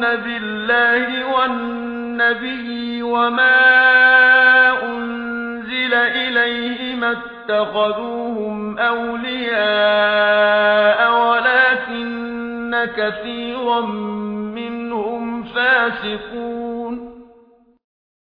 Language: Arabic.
يؤمنون بالله والنبي وما أنزل إليه ما اتخذوهم أولياء ولكن كثيرا منهم فاسقون